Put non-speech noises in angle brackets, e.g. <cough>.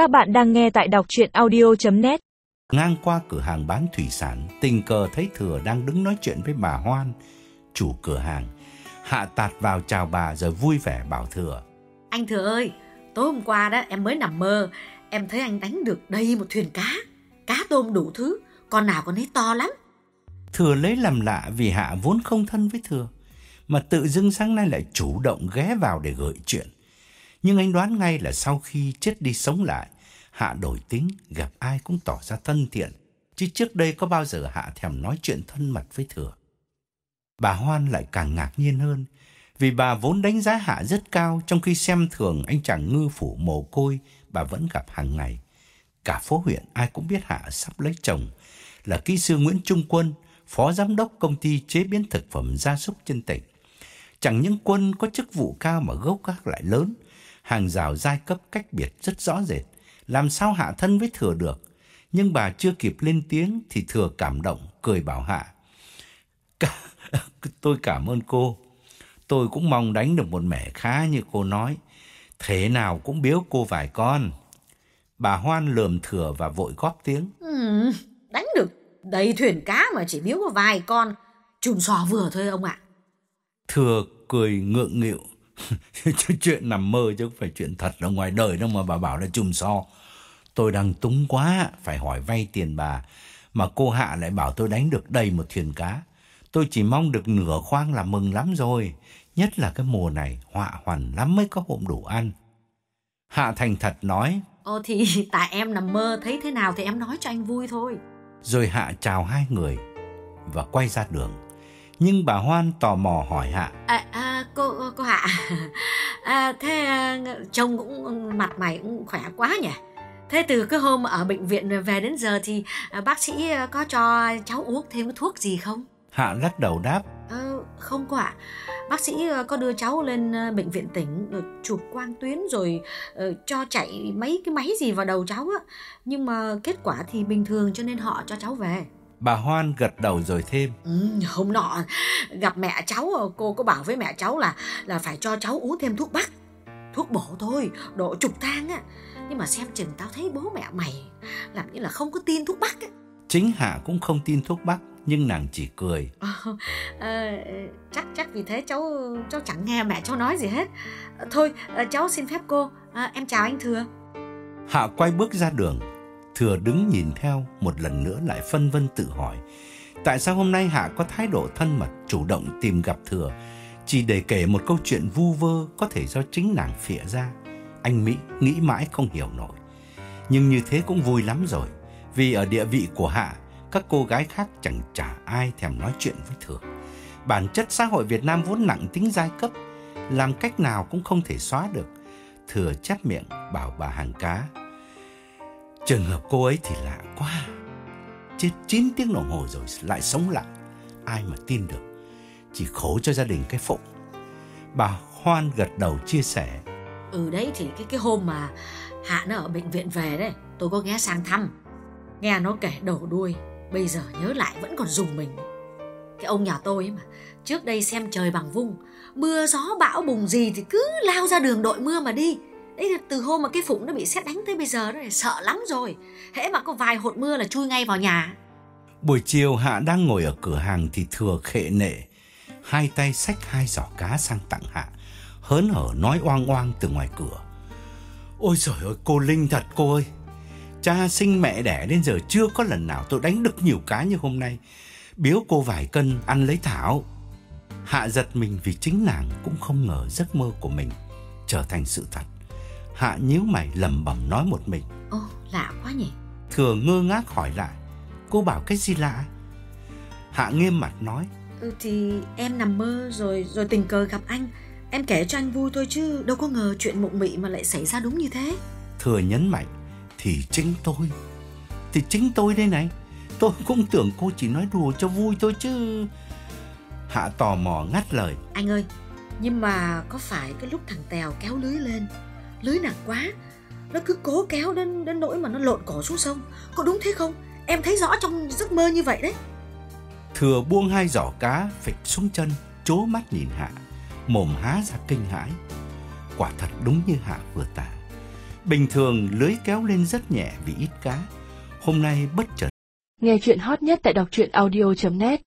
Các bạn đang nghe tại đọc chuyện audio.net Ngang qua cửa hàng bán thủy sản, tình cờ thấy Thừa đang đứng nói chuyện với bà Hoan, chủ cửa hàng. Hạ tạt vào chào bà rồi vui vẻ bảo Thừa. Anh Thừa ơi, tối hôm qua đó em mới nằm mơ, em thấy anh đánh được đầy một thuyền cá, cá tôm đủ thứ, con nào con ấy to lắm. Thừa lấy làm lạ vì Hạ vốn không thân với Thừa, mà tự dưng sáng nay lại chủ động ghé vào để gợi chuyện. Nhưng anh đoán ngay là sau khi chết đi sống lại, Hạ đổi tính, gặp ai cũng tỏ ra thân thiện, chứ trước đây có bao giờ Hạ thèm nói chuyện thân mật với Thừa. Bà Hoan lại càng ngạc nhiên hơn, vì bà vốn đánh giá Hạ rất cao trong khi xem thường anh chàng ngư phủ mồ côi bà vẫn gặp hàng ngày. Cả phố huyện ai cũng biết Hạ sắp lấy chồng là kỹ sư Nguyễn Trung Quân, phó giám đốc công ty chế biến thực phẩm gia súc trên tỉnh. Chẳng những Quân có chức vụ cao mà gốc gác lại lớn, hàng rào giai cấp cách biệt rất rõ rệt, làm sao Hạ thân với Thừa được. Nhưng bà chưa kịp lên tiếng thì Thừa cảm động, cười bảo Hạ. <laughs> Tôi cảm ơn cô. Tôi cũng mong đánh được một mẻ khá như cô nói. Thế nào cũng biếu cô vài con. Bà Hoan lườm Thừa và vội góp tiếng. Ừ, đánh được đầy thuyền cá mà chỉ biếu có vài con, chùm sò vừa thôi ông ạ. Thừa cười ngượng nghịu. <laughs> chuyện nằm mơ chứ không phải chuyện thật ở ngoài đời đâu mà bà bảo là chùm so. Tôi đang túng quá, phải hỏi vay tiền bà. Mà cô Hạ lại bảo tôi đánh được đầy một thuyền cá. Tôi chỉ mong được nửa khoang là mừng lắm rồi. Nhất là cái mùa này, họa hoàn lắm mới có hôm đủ ăn. Hạ thành thật nói. Ồ thì <laughs> tại em nằm mơ thấy thế nào thì em nói cho anh vui thôi. Rồi Hạ chào hai người và quay ra đường. Nhưng bà Hoan tò mò hỏi Hạ. À, à, cô cô Hạ, <laughs> à, thế à, trông cũng mặt mày cũng khỏe quá nhỉ? Thế từ cái hôm ở bệnh viện về đến giờ thì à, bác sĩ có cho cháu uống thêm cái thuốc gì không? Hạ lắc đầu đáp. À, không có ạ. Bác sĩ có đưa cháu lên bệnh viện tỉnh chụp quang tuyến rồi uh, cho chạy mấy cái máy gì vào đầu cháu á. Nhưng mà kết quả thì bình thường cho nên họ cho cháu về. Bà Hoan gật đầu rồi thêm. Ừ, hôm nọ gặp mẹ cháu cô có bảo với mẹ cháu là là phải cho cháu uống thêm thuốc bắc. Thuốc bổ thôi, độ trục thang á. Nhưng mà xem chừng tao thấy bố mẹ mày làm như là không có tin thuốc bắc á. Chính Hạ cũng không tin thuốc bắc nhưng nàng chỉ cười. À, à, chắc chắc vì thế cháu cháu chẳng nghe mẹ cháu nói gì hết. Thôi cháu xin phép cô, à, em chào anh Thừa. Hạ quay bước ra đường, Thừa đứng nhìn theo một lần nữa lại phân vân tự hỏi. Tại sao hôm nay Hạ có thái độ thân mật, chủ động tìm gặp Thừa, chỉ để kể một câu chuyện vu vơ có thể do chính nàng phịa ra. Anh Mỹ nghĩ mãi không hiểu nổi. Nhưng như thế cũng vui lắm rồi, vì ở địa vị của Hạ, các cô gái khác chẳng trả ai thèm nói chuyện với Thừa. Bản chất xã hội Việt Nam vốn nặng tính giai cấp, làm cách nào cũng không thể xóa được. Thừa chép miệng bảo bà hàng cá. Trường hợp cô ấy thì lạ quá. Chết 9 tiếng đồng hồ rồi lại sống lại. Ai mà tin được. Chỉ khổ cho gia đình cái phụng. Bà Hoan gật đầu chia sẻ. Ừ đấy thì cái cái hôm mà Hạ nó ở bệnh viện về đấy, tôi có ghé sang thăm. Nghe nó kể đầu đuôi, bây giờ nhớ lại vẫn còn dùng mình. Cái ông nhà tôi ấy mà, trước đây xem trời bằng vung, mưa gió bão bùng gì thì cứ lao ra đường đội mưa mà đi. Đấy là từ hôm mà cái phụng nó bị xét đánh tới bây giờ đó sợ lắm rồi. Hễ mà có vài hột mưa là chui ngay vào nhà. Buổi chiều Hạ đang ngồi ở cửa hàng thì thừa khệ nệ. Hai tay xách hai giỏ cá sang tặng Hạ. Hớn hở nói oang oang từ ngoài cửa. Ôi trời ơi, cô Linh thật cô ơi. Cha sinh mẹ đẻ đến giờ chưa có lần nào tôi đánh được nhiều cá như hôm nay. Biếu cô vài cân ăn lấy thảo. Hạ giật mình vì chính nàng cũng không ngờ giấc mơ của mình trở thành sự thật. Hạ nhíu mày lẩm bẩm nói một mình. Ồ, lạ quá nhỉ. Thừa ngơ ngác hỏi lại. Cô bảo cái gì lạ? Hạ nghiêm mặt nói. Ừ, thì em nằm mơ rồi rồi tình cờ gặp anh. Em kể cho anh vui thôi chứ đâu có ngờ chuyện mộng mị mà lại xảy ra đúng như thế. Thừa nhấn mạnh. Thì chính tôi. Thì chính tôi đây này. Tôi cũng tưởng cô chỉ nói đùa cho vui thôi chứ. Hạ tò mò ngắt lời. Anh ơi, nhưng mà có phải cái lúc thằng Tèo kéo lưới lên, lưới nặng quá, nó cứ cố kéo đến đến nỗi mà nó lộn cổ xuống sông. Có đúng thế không? Em thấy rõ trong giấc mơ như vậy đấy. Thừa buông hai giỏ cá phịch xuống chân, chố mắt nhìn Hạ, mồm há ra kinh hãi. Quả thật đúng như Hạ vừa tả. Bình thường lưới kéo lên rất nhẹ vì ít cá. Hôm nay bất chợt Nghe chuyện hot nhất tại đọc truyện audio.net